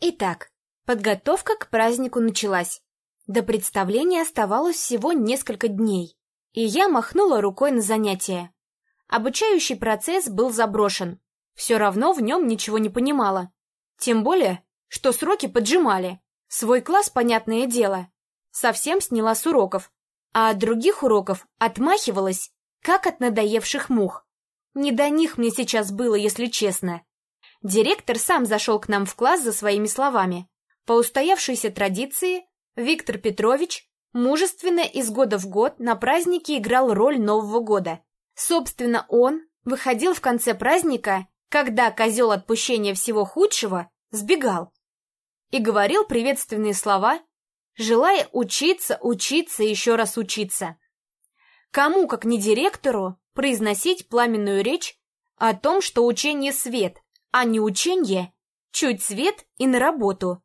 Итак, подготовка к празднику началась. До представления оставалось всего несколько дней, и я махнула рукой на занятия. Обучающий процесс был заброшен. Все равно в нем ничего не понимала. Тем более, что сроки поджимали. Свой класс, понятное дело, совсем сняла с уроков, а от других уроков отмахивалась, как от надоевших мух. Не до них мне сейчас было, если честно. Директор сам зашел к нам в класс за своими словами. По устоявшейся традиции, Виктор Петрович мужественно из года в год на празднике играл роль Нового года. Собственно, он выходил в конце праздника, когда козел отпущения всего худшего сбегал и говорил приветственные слова, желая учиться, учиться еще раз учиться. Кому, как не директору, произносить пламенную речь о том, что учение свет, а не учение, чуть свет и на работу.